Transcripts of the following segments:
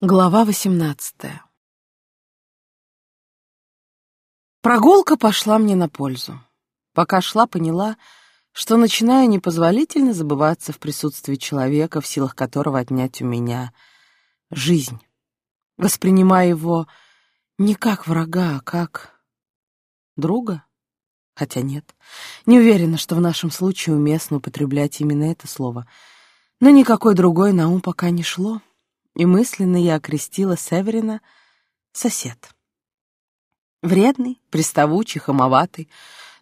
Глава восемнадцатая Прогулка пошла мне на пользу. Пока шла, поняла, что начинаю непозволительно забываться в присутствии человека, в силах которого отнять у меня жизнь. Воспринимая его не как врага, а как друга. Хотя нет, не уверена, что в нашем случае уместно употреблять именно это слово. Но никакой другой на ум пока не шло и мысленно я окрестила Северина «сосед». Вредный, приставучий, хамоватый,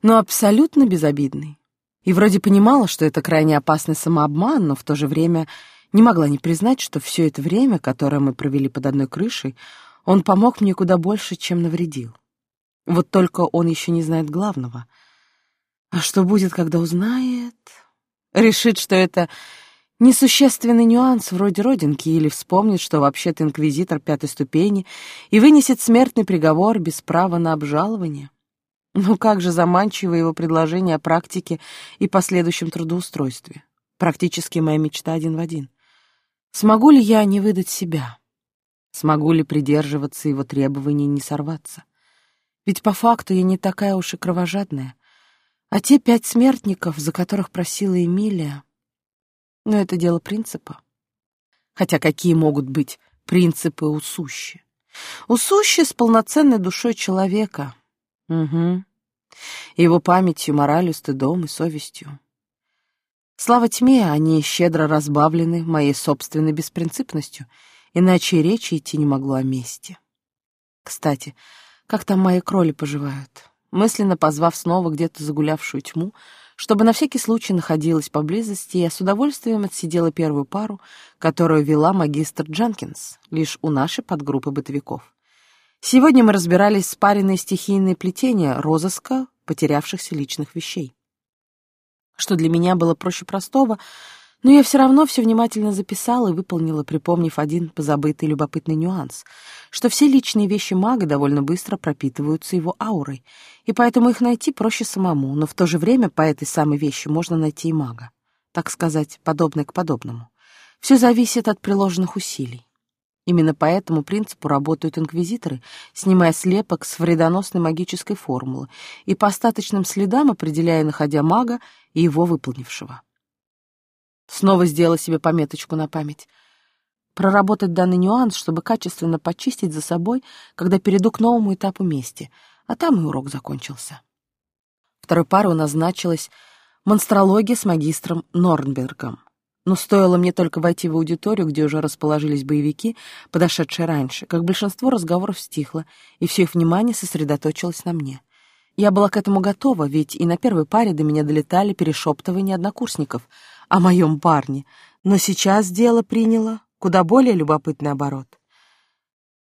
но абсолютно безобидный. И вроде понимала, что это крайне опасный самообман, но в то же время не могла не признать, что все это время, которое мы провели под одной крышей, он помог мне куда больше, чем навредил. Вот только он еще не знает главного. А что будет, когда узнает? Решит, что это Несущественный нюанс вроде родинки или вспомнит, что вообще-то инквизитор пятой ступени и вынесет смертный приговор без права на обжалование. Ну как же заманчиво его предложение о практике и последующем трудоустройстве. Практически моя мечта один в один. Смогу ли я не выдать себя? Смогу ли придерживаться его требований не сорваться? Ведь по факту я не такая уж и кровожадная. А те пять смертников, за которых просила Эмилия, но это дело принципа. Хотя какие могут быть принципы у сущи? У сущи с полноценной душой человека. Угу. Его памятью, моралью, стыдом и совестью. Слава тьме, они щедро разбавлены моей собственной беспринципностью, иначе речи идти не могло о мести. Кстати, как там мои кроли поживают? Мысленно позвав снова где-то загулявшую тьму, чтобы на всякий случай находилась поблизости, я с удовольствием отсидела первую пару, которую вела магистр Джанкинс, лишь у нашей подгруппы бытовиков. Сегодня мы разбирались спаренные стихийные плетения розыска потерявшихся личных вещей. Что для меня было проще простого — но я все равно все внимательно записала и выполнила, припомнив один позабытый любопытный нюанс, что все личные вещи мага довольно быстро пропитываются его аурой, и поэтому их найти проще самому, но в то же время по этой самой вещи можно найти и мага. Так сказать, подобное к подобному. Все зависит от приложенных усилий. Именно по этому принципу работают инквизиторы, снимая слепок с вредоносной магической формулы и по остаточным следам определяя, находя мага и его выполнившего. Снова сделала себе пометочку на память. Проработать данный нюанс, чтобы качественно почистить за собой, когда перейду к новому этапу мести, а там и урок закончился. Второй парой назначилась монстрология с магистром Норнбергом. Но стоило мне только войти в аудиторию, где уже расположились боевики, подошедшие раньше, как большинство разговоров стихло, и все их внимание сосредоточилось на мне. Я была к этому готова, ведь и на первой паре до меня долетали перешептывания однокурсников — о моем парне, но сейчас дело приняло куда более любопытный оборот.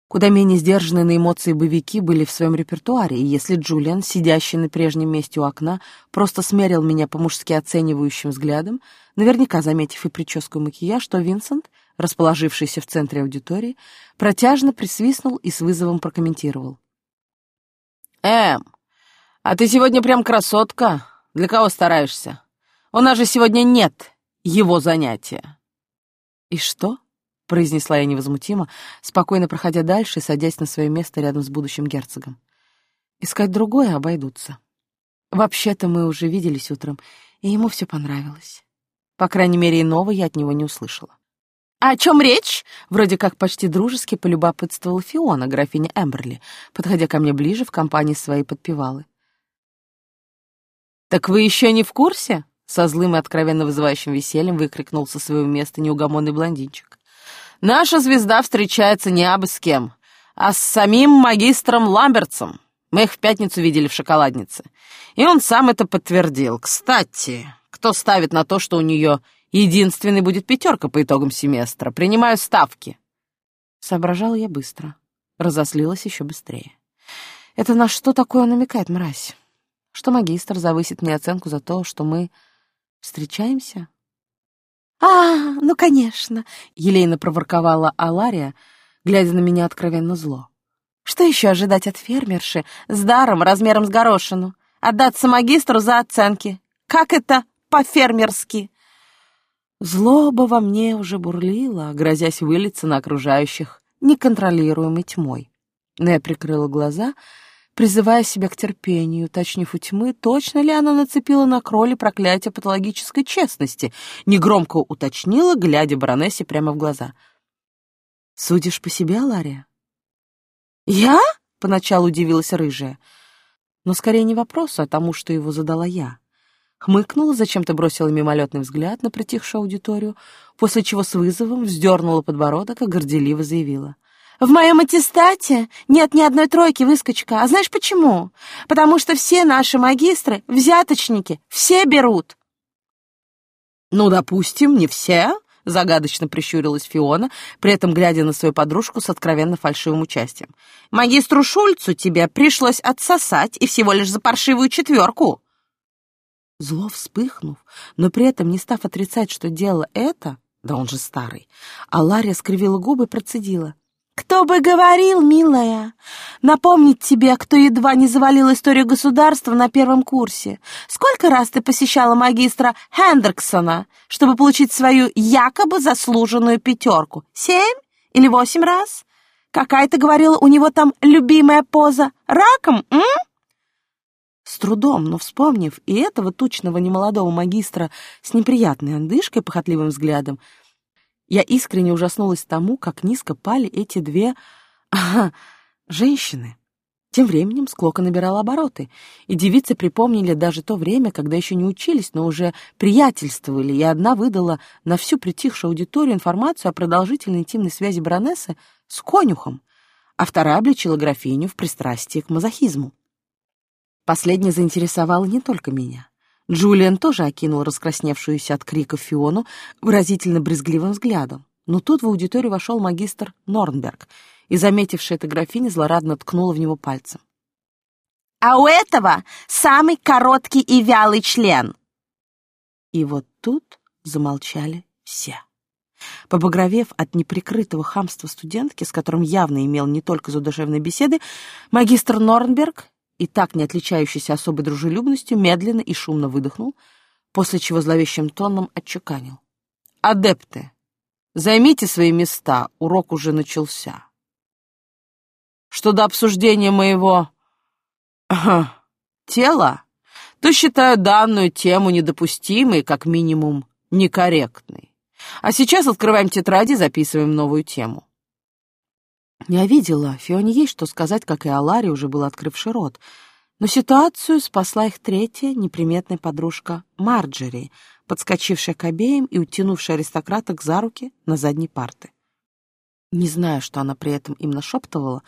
Куда менее сдержанные на эмоции боевики были в своем репертуаре, и если Джулиан, сидящий на прежнем месте у окна, просто смерил меня по-мужски оценивающим взглядом, наверняка заметив и прическу и макияж, то Винсент, расположившийся в центре аудитории, протяжно присвистнул и с вызовом прокомментировал. «Эм, а ты сегодня прям красотка. Для кого стараешься?» У нас же сегодня нет его занятия». «И что?» — произнесла я невозмутимо, спокойно проходя дальше и садясь на свое место рядом с будущим герцогом. «Искать другое обойдутся. Вообще-то мы уже виделись утром, и ему все понравилось. По крайней мере, иного я от него не услышала. «А «О чем речь?» — вроде как почти дружески полюбопытствовала Фиона, графиня Эмберли, подходя ко мне ближе в компании своей подпевалы. «Так вы еще не в курсе?» Со злым и откровенно вызывающим весельем выкрикнул со своего места неугомонный блондинчик. «Наша звезда встречается не абы с кем, а с самим магистром Ламбертсом. Мы их в пятницу видели в шоколаднице. И он сам это подтвердил. Кстати, кто ставит на то, что у нее единственный будет пятерка по итогам семестра? Принимаю ставки». Соображала я быстро. Разослилась еще быстрее. «Это на что такое намекает, мразь? Что магистр завысит мне оценку за то, что мы Встречаемся?» «А, ну, конечно!» — елейно проворковала Алария, глядя на меня откровенно зло. «Что еще ожидать от фермерши с даром размером с горошину? Отдаться магистру за оценки? Как это по-фермерски?» Злоба во мне уже бурлила, грозясь вылиться на окружающих неконтролируемой тьмой. Но я прикрыла глаза, призывая себя к терпению, уточнив у тьмы, точно ли она нацепила на кроли проклятие патологической честности, негромко уточнила, глядя баронессе прямо в глаза. «Судишь по себе, Лария?» «Я?» — поначалу удивилась рыжая. Но скорее не вопросу, а тому, что его задала я. Хмыкнула, зачем-то бросила мимолетный взгляд на притихшую аудиторию, после чего с вызовом вздернула подбородок и горделиво заявила. В моем аттестате нет ни одной тройки, выскочка. А знаешь почему? Потому что все наши магистры — взяточники, все берут. Ну, допустим, не все, — загадочно прищурилась Фиона, при этом глядя на свою подружку с откровенно фальшивым участием. «Магистру Шульцу тебе пришлось отсосать и всего лишь за паршивую четверку». Зло вспыхнув, но при этом не став отрицать, что делала это, да он же старый, а Лария скривила губы и процедила — кто бы говорил, милая, напомнить тебе, кто едва не завалил историю государства на первом курсе. Сколько раз ты посещала магистра Хендриксона, чтобы получить свою якобы заслуженную пятерку? Семь или восемь раз? Какая ты говорила, у него там любимая поза? Раком, м? С трудом, но вспомнив и этого тучного немолодого магистра с неприятной андышкой, похотливым взглядом, я искренне ужаснулась тому, как низко пали эти две... Ага, женщины. Тем временем склока набирала обороты, и девицы припомнили даже то время, когда еще не учились, но уже приятельствовали, и одна выдала на всю притихшую аудиторию информацию о продолжительной интимной связи баронессы с конюхом, а вторая обличила графиню в пристрастии к мазохизму. Последняя заинтересовала не только меня. Джулиан тоже окинул раскрасневшуюся от криков Фиону выразительно брезгливым взглядом. Но тут в аудиторию вошел магистр Норнберг и, заметившая это графиня, злорадно ткнула в него пальцем. «А у этого самый короткий и вялый член!» И вот тут замолчали все. Побагровев от неприкрытого хамства студентки, с которым явно имел не только задушевной беседы, магистр Норнберг и так не отличающийся особой дружелюбностью, медленно и шумно выдохнул, после чего зловещим тоном отчеканил. «Адепты, займите свои места, урок уже начался. Что до обсуждения моего... Тела, то считаю данную тему недопустимой, как минимум некорректной. А сейчас открываем тетради и записываем новую тему. Я видела, Фионе есть что сказать, как и Аларе уже был открывший рот. Но ситуацию спасла их третья неприметная подружка Марджери, подскочившая к обеим и утянувшая аристократок за руки на задней парты. Не знаю, что она при этом им нашептывала,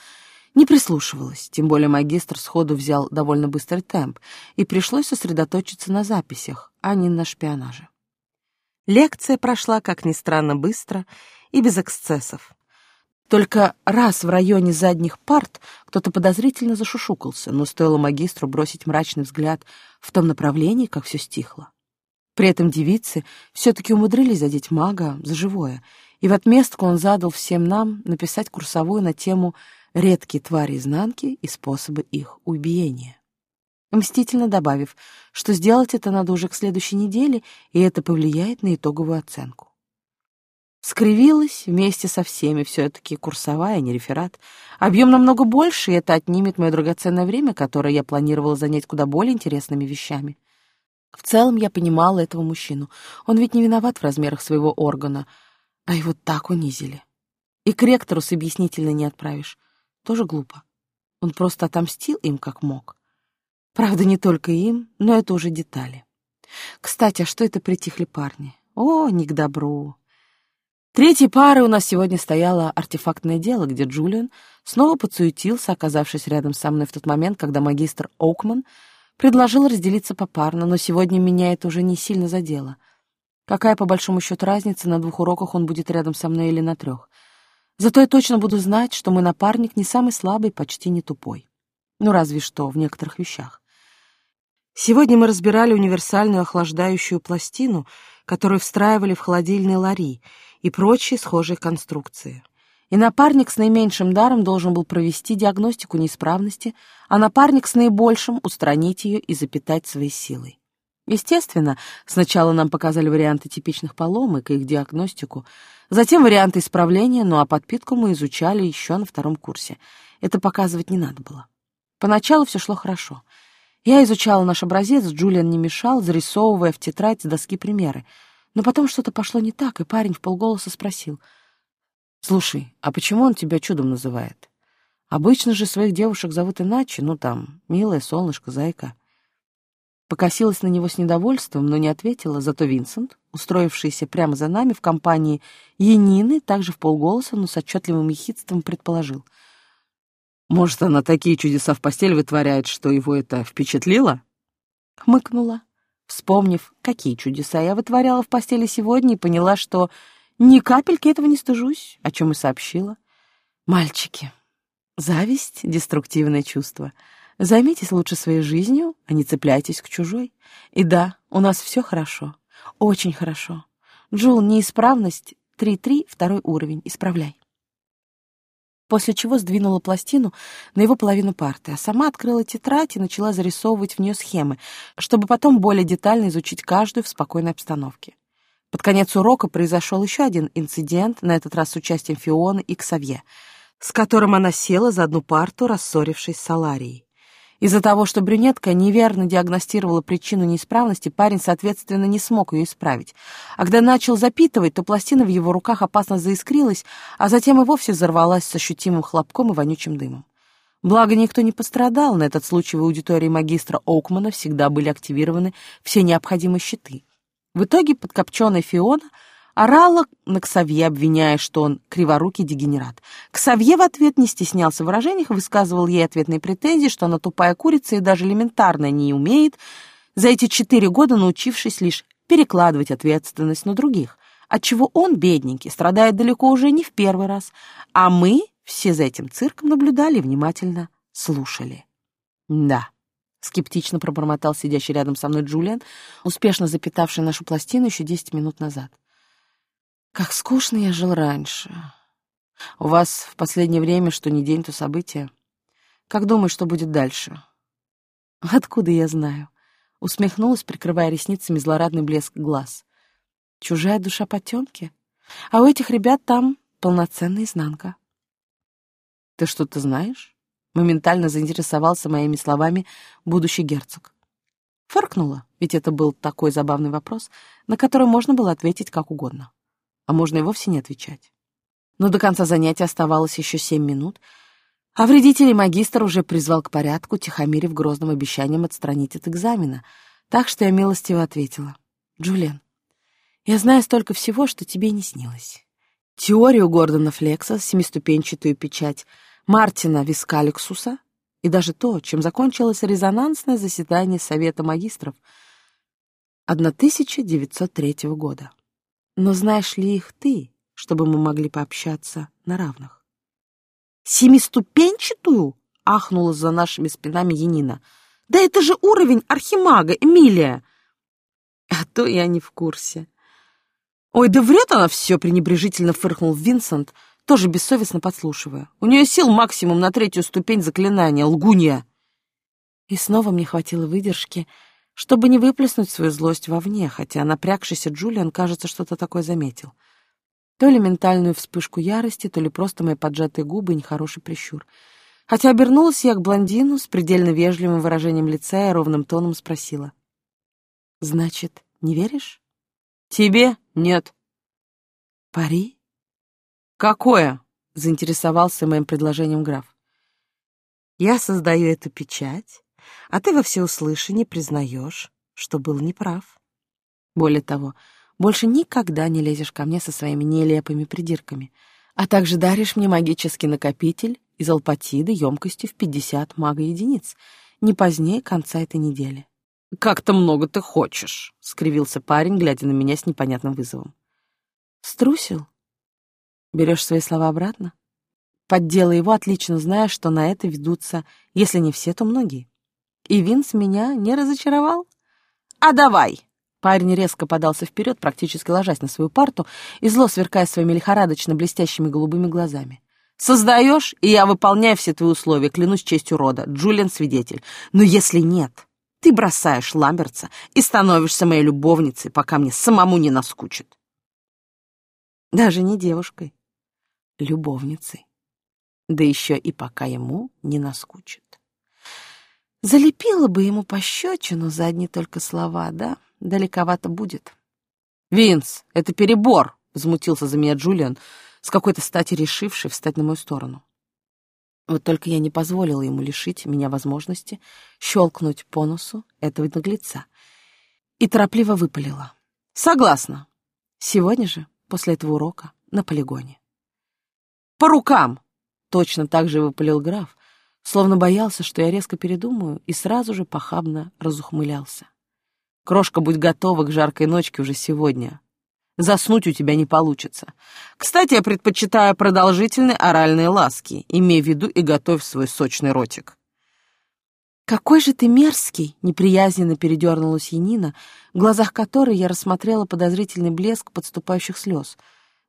не прислушивалась, тем более магистр сходу взял довольно быстрый темп, и пришлось сосредоточиться на записях, а не на шпионаже. Лекция прошла, как ни странно, быстро и без эксцессов. Только раз в районе задних парт кто-то подозрительно зашушукался, но стоило магистру бросить мрачный взгляд в том направлении, как все стихло. При этом девицы все-таки умудрились задеть мага за живое, и в отместку он задал всем нам написать курсовую на тему «Редкие твари изнанки и способы их убиения». Мстительно добавив, что сделать это надо уже к следующей неделе, и это повлияет на итоговую оценку. Скривилась вместе со всеми, все-таки курсовая, не реферат. Объем намного больше, и это отнимет мое драгоценное время, которое я планировала занять куда более интересными вещами. В целом я понимала этого мужчину. Он ведь не виноват в размерах своего органа, а его так унизили. И к ректору с объяснительно не отправишь. Тоже глупо. Он просто отомстил им как мог. Правда, не только им, но это уже детали. Кстати, а что это притихли парни? О, не к добру. Третьей парой у нас сегодня стояло артефактное дело, где Джулиан снова подсуетился, оказавшись рядом со мной в тот момент, когда магистр Оукман предложил разделиться попарно, но сегодня меня это уже не сильно задело. Какая, по большому счету, разница, на двух уроках он будет рядом со мной или на трех? Зато я точно буду знать, что мой напарник не самый слабый, почти не тупой. Ну, разве что в некоторых вещах. Сегодня мы разбирали универсальную охлаждающую пластину, которую встраивали в холодильный лари — и прочие схожие конструкции. И напарник с наименьшим даром должен был провести диагностику неисправности, а напарник с наибольшим устранить ее и запитать своей силой. Естественно, сначала нам показали варианты типичных поломок и их диагностику, Затем варианты исправления, ну а подпитку мы изучали еще на втором курсе. Это показывать не надо было. Поначалу все шло хорошо. Я изучала наш образец, Джулиан не мешал, зарисовывая в тетрадь с доски примеры. Но потом что-то пошло не так, и парень в полголоса спросил. «Слушай, а почему он тебя чудом называет? Обычно же своих девушек зовут иначе, ну там, милая, солнышко, зайка». Покосилась на него с недовольством, но не ответила, зато Винсент, устроившийся прямо за нами в компании Янины, также в полголоса, но с отчетливым ехидством предположил. «Может, она такие чудеса в постель вытворяет, что его это впечатлило?» Хмыкнула, вспомнив, какие чудеса я вытворяла в постели сегодня, и поняла, что ни капельки этого не стыжусь, о чем и сообщила. «Мальчики, зависть — деструктивное чувство». Займитесь лучше своей жизнью, а не цепляйтесь к чужой. И да, у нас все хорошо. Очень хорошо. Джул, неисправность 3-3, второй уровень. Исправляй. После чего сдвинула пластину на его половину парты, а сама открыла тетрадь и начала зарисовывать в нее схемы, чтобы потом более детально изучить каждую в спокойной обстановке. Под конец урока произошел еще один инцидент, на этот раз с участием Фионы и Ксавье, с которым она села за одну парту, рассорившись с Аларией. Из-за того, что брюнетка неверно диагностировала причину неисправности, парень, соответственно, не смог ее исправить. А когда начал запитывать, то пластина в его руках опасно заискрилась, а затем и вовсе взорвалась с ощутимым хлопком и вонючим дымом. Благо, никто не пострадал, на этот случай в аудитории магистра Оукмана всегда были активированы все необходимые щиты. В итоге подкопченая Фиона — орала на Ксавье, обвиняя, что он криворукий дегенерат. Ксавье в ответ не стеснялся в выражениях, высказывал ей ответные претензии, что она тупая курица и даже элементарно не умеет, за эти четыре года научившись лишь перекладывать ответственность на других, отчего он, бедненький, страдает далеко уже не в первый раз, а мы все за этим цирком наблюдали и внимательно слушали. Да. Скептично пробормотал сидящий рядом со мной Джулиан, успешно запитавший нашу пластину еще десять минут назад. Как скучно я жил раньше. У вас в последнее время что ни день, то событие. Как думаешь, что будет дальше? Откуда я знаю? Усмехнулась, прикрывая ресницами злорадный блеск глаз. Чужая душа потемки? А у этих ребят там полноценная изнанка. Ты что-то знаешь? Моментально заинтересовался моими словами будущий герцог. Фыркнула, ведь это был такой забавный вопрос, на который можно было ответить как угодно а можно и вовсе не отвечать. Но до конца занятия оставалось еще семь минут, а вредителей магистр уже призвал к порядку, тихомирив грозным обещанием отстранить от экзамена, так что я милостиво ответила. «Джулиан, я знаю столько всего, что тебе не снилось. Теорию Гордона Флекса, семиступенчатую печать, Мартина Вискаликсуса и даже то, чем закончилось резонансное заседание Совета магистров 1903 года. Но знаешь ли их ты, чтобы мы могли пообщаться на равных? Семиступенчатую? Ахнула за нашими спинами Янина. Да это же уровень архимага, Эмилия. А то я не в курсе. Ой, да врет она все, пренебрежительно фыркнул Винсент, тоже бессовестно подслушивая. У нее сил максимум на третью ступень заклинания, лгунья. И снова мне хватило выдержки, чтобы не выплеснуть свою злость вовне, хотя напрягшийся Джулиан, кажется, что-то такое заметил. То ли ментальную вспышку ярости, то ли просто мои поджатые губы и нехороший прищур. Хотя обернулась я к блондину с предельно вежливым выражением лица и ровным тоном спросила. «Значит, не веришь?» «Тебе нет». «Пари?» «Какое?» — заинтересовался моим предложением граф. «Я создаю эту печать, а ты во всеуслышание признаешь, что был неправ. Более того, больше никогда не лезешь ко мне со своими нелепыми придирками, а также даришь мне магический накопитель из алпатиды емкостью в 50 мага-единиц, не позднее конца этой недели. «Как-то много ты хочешь», — скривился парень, глядя на меня с непонятным вызовом. «Струсил? Берешь свои слова обратно?» Поддела его, отлично зная, что на это ведутся, если не все, то многие. И Винс меня не разочаровал. «А давай!» Парень резко подался вперед, практически ложась на свою парту и зло сверкая своими лихорадочно блестящими голубыми глазами. «Создаешь, и я выполняю все твои условия, клянусь честью рода. Джулиан свидетель. Но если нет, ты бросаешь Ламберца и становишься моей любовницей, пока мне самому не наскучит». Даже не девушкой, любовницей. Да еще и пока ему не наскучит. Залепила бы ему пощечину за одни только слова, да? Далековато будет. «Винс, это перебор!» — возмутился за меня Джулиан, с какой-то стати решивший встать на мою сторону. Вот только я не позволила ему лишить меня возможности щелкнуть по носу этого наглеца и торопливо выпалила. «Согласна. Сегодня же, после этого урока, на полигоне». «По рукам!» — точно так же выпалил граф, словно боялся, что я резко передумаю, и сразу же похабно разухмылялся. «Крошка, будь готова к жаркой ночке уже сегодня. Заснуть у тебя не получится. Кстати, я предпочитаю продолжительные оральные ласки. Имей в виду и готовь свой сочный ротик». «Какой же ты мерзкий!» — неприязненно передернулась Янина, в глазах которой я рассмотрела подозрительный блеск подступающих слез.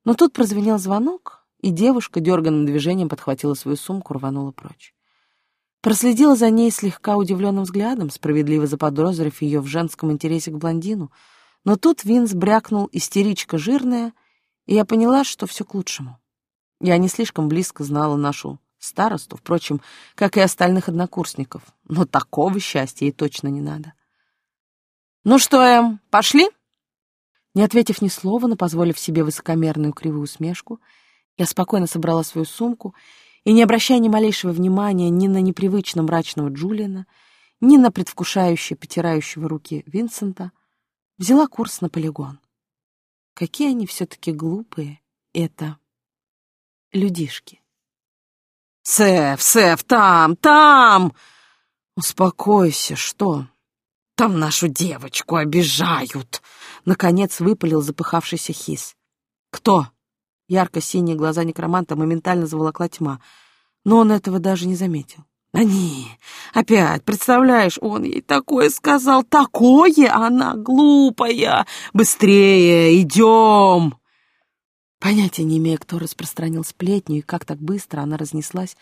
Но тут прозвенел звонок, и девушка дерганным движением подхватила свою сумку, рванула прочь. Проследила за ней слегка удивленным взглядом, справедливо заподозрив ее в женском интересе к блондину, но тут Винс брякнул истеричка жирная, и я поняла, что все к лучшему. Я не слишком близко знала нашу старосту, впрочем, как и остальных однокурсников, но такого счастья ей точно не надо. «Ну что, Эм, пошли?» Не ответив ни слова, но позволив себе высокомерную кривую усмешку, я спокойно собрала свою сумку и, не обращая ни малейшего внимания ни на непривычно мрачного Джулиана, ни на предвкушающе потирающего руки Винсента, взяла курс на полигон. Какие они все-таки глупые, это людишки. «Сэф, Сэф, там, там!» «Успокойся, что?» «Там нашу девочку обижают!» Наконец выпалил запыхавшийся хис. «Кто?» Ярко-синие глаза некроманта моментально заволокла тьма, но он этого даже не заметил. «Они! Опять, представляешь, он ей такое сказал, такое! Она глупая! Быстрее, идем!» Понятия не имея, кто распространил сплетню и как так быстро она разнеслась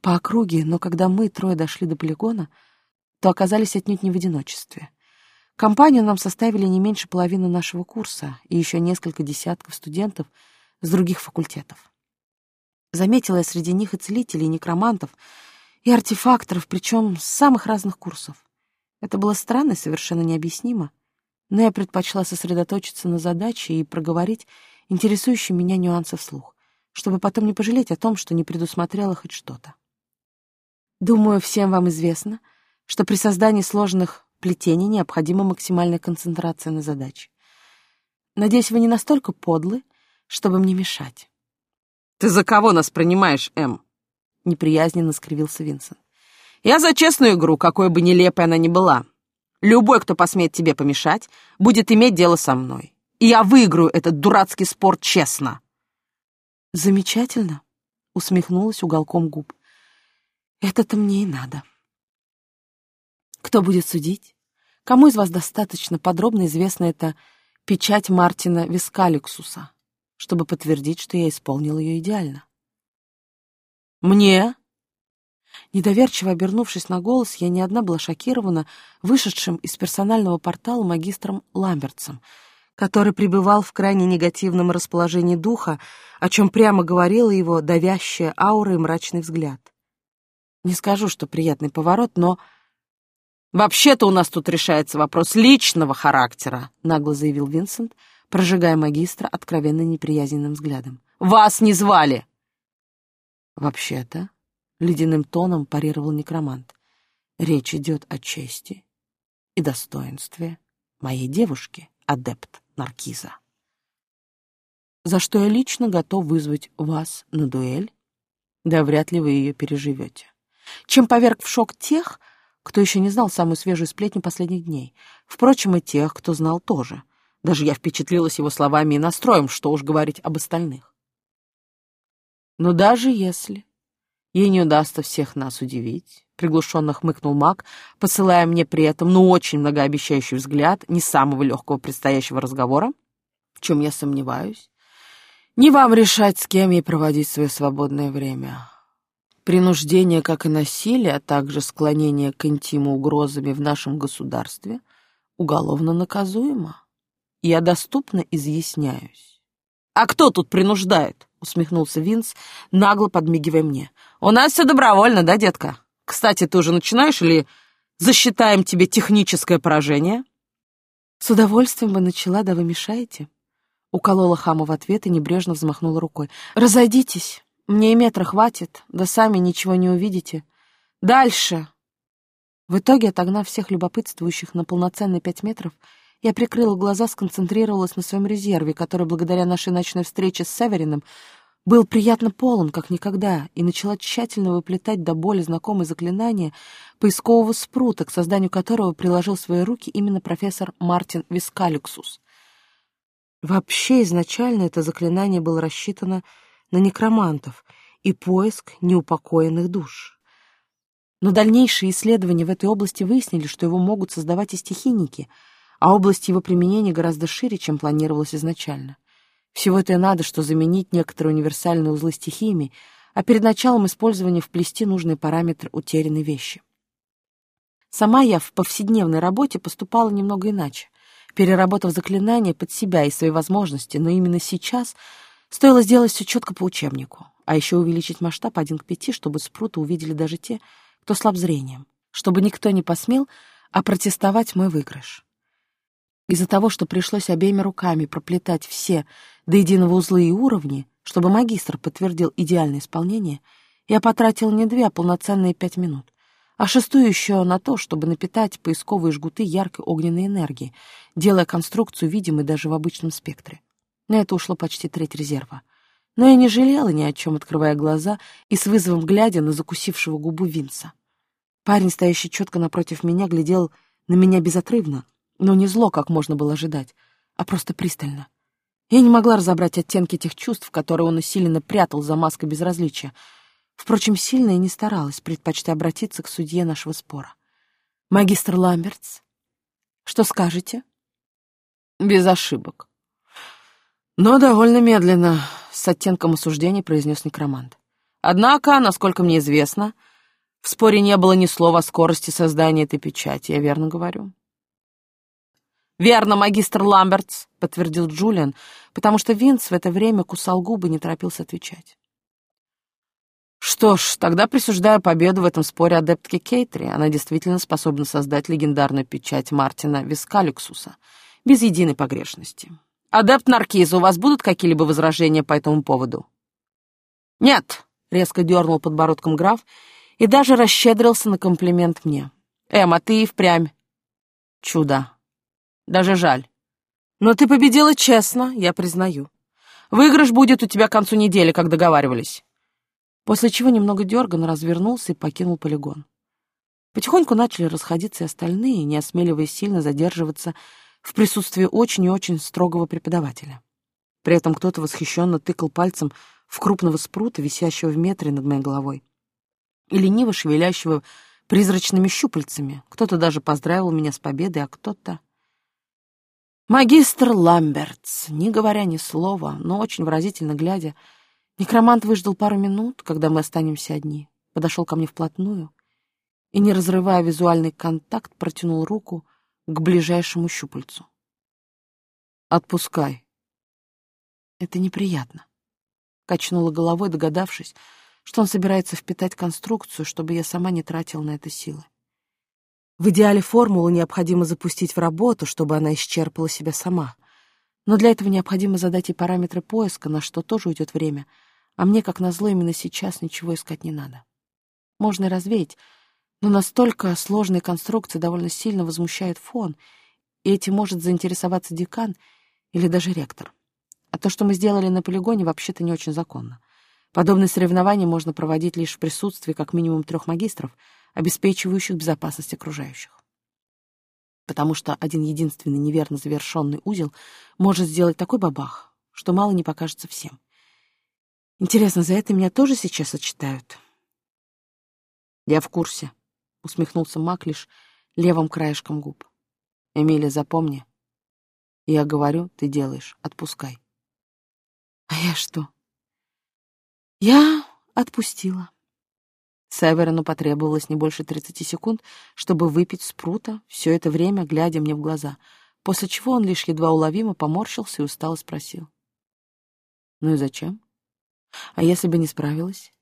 по округе, но когда мы трое дошли до полигона, то оказались отнюдь не в одиночестве. Компанию нам составили не меньше половины нашего курса и еще несколько десятков студентов — с других факультетов. Заметила я среди них и целителей, и некромантов, и артефакторов, причем с самых разных курсов. Это было странно и совершенно необъяснимо, но я предпочла сосредоточиться на задаче и проговорить интересующие меня нюансы вслух, чтобы потом не пожалеть о том, что не предусмотрела хоть что-то. Думаю, всем вам известно, что при создании сложных плетений необходима максимальная концентрация на задаче. Надеюсь, вы не настолько подлы, чтобы мне мешать. «Ты за кого нас принимаешь, Эм?» — неприязненно скривился Винсент. «Я за честную игру, какой бы нелепой она ни была. Любой, кто посмеет тебе помешать, будет иметь дело со мной. И я выиграю этот дурацкий спор честно». «Замечательно», — усмехнулась уголком губ. «Это-то мне и надо». «Кто будет судить? Кому из вас достаточно подробно известна эта печать Мартина Вискаликсуса?» Чтобы подтвердить, что я исполнил ее идеально. «Мне?» Недоверчиво обернувшись на голос, я не одна была шокирована вышедшим из персонального портала магистром Ламбертсом, который пребывал в крайне негативном расположении духа, о чем прямо говорила его давящая аура и мрачный взгляд. Не скажу, что приятный поворот, но... «Вообще-то у нас тут решается вопрос личного характера», — нагло заявил Винсент, — прожигая магистра откровенно неприязненным взглядом. «Вас не звали!» «Вообще-то», — ледяным тоном парировал некромант, «речь идет о чести и достоинстве моей девушки, адепт Наркиза. За что я лично готов вызвать вас на дуэль, да вряд ли вы ее переживете. Чем поверг в шок тех, кто еще не знал самую свежую сплетню последних дней. Впрочем, и тех, кто знал тоже. Даже я впечатлилась его словами и настроем, что уж говорить об остальных. Но даже если ей не удастся всех нас удивить, приглушенно хмыкнул маг, посылая мне при этом, ну, очень многообещающий взгляд не самого легкого предстоящего разговора, в чем я сомневаюсь. Не вам решать, с кем ей проводить свое свободное время. Принуждение, как и насилие, а также склонение к интиму угрозами в нашем государстве уголовно наказуемо. Я доступно изъясняюсь. «А кто тут принуждает?» — усмехнулся Винс, нагло подмигивая мне. «У нас все добровольно, да, детка? Кстати, ты уже начинаешь или засчитаем тебе техническое поражение?» «С удовольствием бы начала, да вы мешаете?» Уколола хама в ответ и небрежно взмахнула рукой. «Разойдитесь, мне и метра хватит, да сами ничего не увидите. Дальше!» В итоге, отогнав всех любопытствующих на полноценные пять метров, я прикрыла глаза, сконцентрировалась на своем резерве, который, благодаря нашей ночной встрече с Севериным, был приятно полон, как никогда, и начала тщательно выплетать до боли знакомые заклинания поискового спрута, к созданию которого приложил свои руки именно профессор Мартин Вискалюксус. Вообще, изначально это заклинание было рассчитано на некромантов и поиск неупокоенных душ. Но дальнейшие исследования в этой области выяснили, что его могут создавать и стихийники — а область его применения гораздо шире, чем планировалось изначально. Всего-то и надо, что заменить некоторые универсальные узлы стихиями, а перед началом использования вплести нужные параметры утерянной вещи. Сама я в повседневной работе поступала немного иначе, переработав заклинания под себя и свои возможности, но именно сейчас стоило сделать все четко по учебнику, а еще увеличить масштаб один к пяти, чтобы спрута увидели даже те, кто слаб зрением, чтобы никто не посмел опротестовать мой выигрыш. Из-за того, что пришлось обеими руками проплетать все до единого узлы и уровни, чтобы магистр подтвердил идеальное исполнение, я потратил не две, а полноценные пять минут, а шестую еще на то, чтобы напитать поисковые жгуты яркой огненной энергией, делая конструкцию видимой даже в обычном спектре. На это ушло почти треть резерва. Но я не жалела ни о чем, открывая глаза и с вызовом глядя на закусившего губу Винса. Парень, стоящий четко напротив меня, глядел на меня безотрывно, но не зло, как можно было ожидать, а просто пристально. Я не могла разобрать оттенки тех чувств, которые он усиленно прятал за маской безразличия. Впрочем, сильно и не старалась, предпочтя обратиться к судье нашего спора. «Магистр Ламбертс, что скажете?» «Без ошибок». «Но довольно медленно», — с оттенком осуждения произнес некромант. «Однако, насколько мне известно, в споре не было ни слова о скорости создания этой печати, я верно говорю?» «Верно, магистр Ламбертс», — подтвердил Джулиан, потому что Винс в это время кусал губы и не торопился отвечать. «Что ж, тогда присуждаю победу в этом споре адептке Кейтри. Она действительно способна создать легендарную печать Мартина Вискалюксуса без единой погрешности. Адепт Наркиза, у вас будут какие-либо возражения по этому поводу?» «Нет», — резко дернул подбородком граф и даже расщедрился на комплимент мне. «Эм, ты и впрямь чудо». Даже жаль. Но ты победила честно, я признаю. Выигрыш будет у тебя к концу недели, как договаривались. После чего немного дерганно развернулся и покинул полигон. Потихоньку начали расходиться и остальные, не осмеливаясь сильно задерживаться в присутствии очень и очень строгого преподавателя. При этом кто-то восхищенно тыкал пальцем в крупного спрута, висящего в метре над моей головой, и лениво шевелящего призрачными щупальцами. Кто-то даже поздравил меня с победой, а кто-то... Магистр Ламбертс, не говоря ни слова, но очень выразительно глядя, некромант выждал пару минут, когда мы останемся одни, подошел ко мне вплотную и, не разрывая визуальный контакт, протянул руку к ближайшему щупальцу. «Отпускай». «Это неприятно», — качнула головой, догадавшись, что он собирается впитать конструкцию, чтобы я сама не тратила на это силы. В идеале формулу необходимо запустить в работу, чтобы она исчерпала себя сама. Но для этого необходимо задать ей параметры поиска, на что тоже уйдет время, а мне, как назло, именно сейчас ничего искать не надо. Можно и развеять, но настолько сложные конструкции довольно сильно возмущают фон, и этим может заинтересоваться декан или даже ректор. А то, что мы сделали на полигоне, вообще-то не очень законно. Подобные соревнования можно проводить лишь в присутствии как минимум трех магистров — обеспечивающих безопасность окружающих. Потому что один единственный неверно завершенный узел может сделать такой бабах, что мало не покажется всем. Интересно, за это меня тоже сейчас отчитают? Я в курсе, усмехнулся Мак лишь левым краешком губ. Эмилия, запомни. Я говорю, ты делаешь. Отпускай. А я что? Я отпустила. Северину потребовалось не больше 30 секунд, чтобы выпить спрута, все это время глядя мне в глаза, после чего он лишь едва уловимо поморщился и устало спросил. Ну и зачем? А если бы не справилась?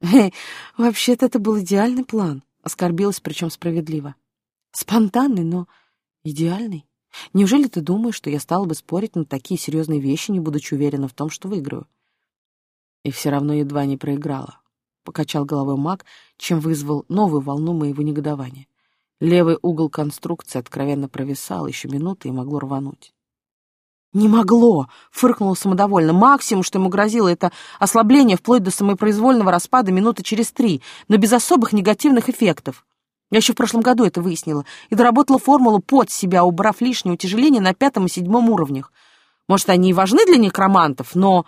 Эй, вообще-то это был идеальный план. Оскорбилась, причем справедливо. Спонтанный, но идеальный. Неужели ты думаешь, что я стала бы спорить на такие серьезные вещи, не будучи уверена в том, что выиграю? И все равно едва не проиграла. Покачал головой маг, чем вызвал новую волну моего негодования. Левый угол конструкции откровенно провисал еще минуты и могло рвануть. «Не могло!» — фыркнула самодовольно. «Максимум, что ему грозило, это ослабление вплоть до самопроизвольного распада минуты через три, но без особых негативных эффектов. Я еще в прошлом году это выяснила и доработала формулу под себя, убрав лишнее утяжеление на пятом и седьмом уровнях. Может, они и важны для некромантов, но...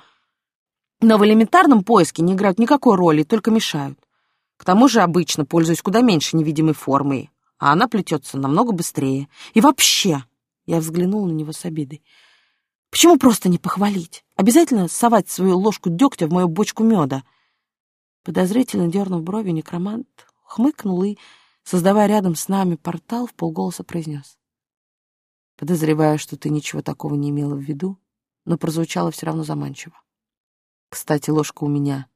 Но в элементарном поиске не играют никакой роли, только мешают. К тому же обычно пользуюсь куда меньше невидимой формой, а она плетется намного быстрее. И вообще, я взглянула на него с обидой, почему просто не похвалить? Обязательно совать свою ложку дегтя в мою бочку меда? Подозрительно дернув брови, некромант хмыкнул и, создавая рядом с нами портал, в полголоса произнес. Подозреваю, что ты ничего такого не имела в виду, но прозвучало все равно заманчиво. Кстати, ложка у меня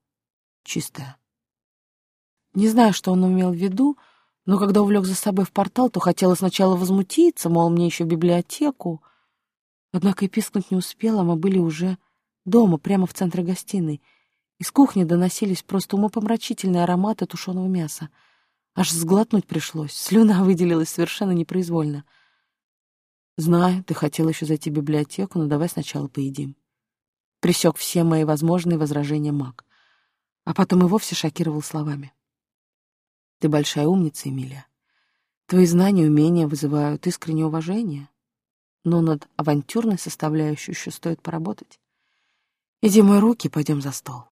чистая. Не знаю, что он имел в виду, но когда увлек за собой в портал, то хотела сначала возмутиться, мол, мне еще библиотеку. Однако и пискнуть не успела, мы были уже дома, прямо в центре гостиной. Из кухни доносились просто умопомрачительные ароматы тушеного мяса. Аж сглотнуть пришлось, слюна выделилась совершенно непроизвольно. «Знаю, ты хотел еще зайти в библиотеку, но давай сначала поедим». Присек все мои возможные возражения маг. А потом и вовсе шокировал словами. Ты большая умница, Эмилия. Твои знания и умения вызывают искреннее уважение, но над авантюрной составляющей еще стоит поработать. Иди мой руки, пойдем за стол.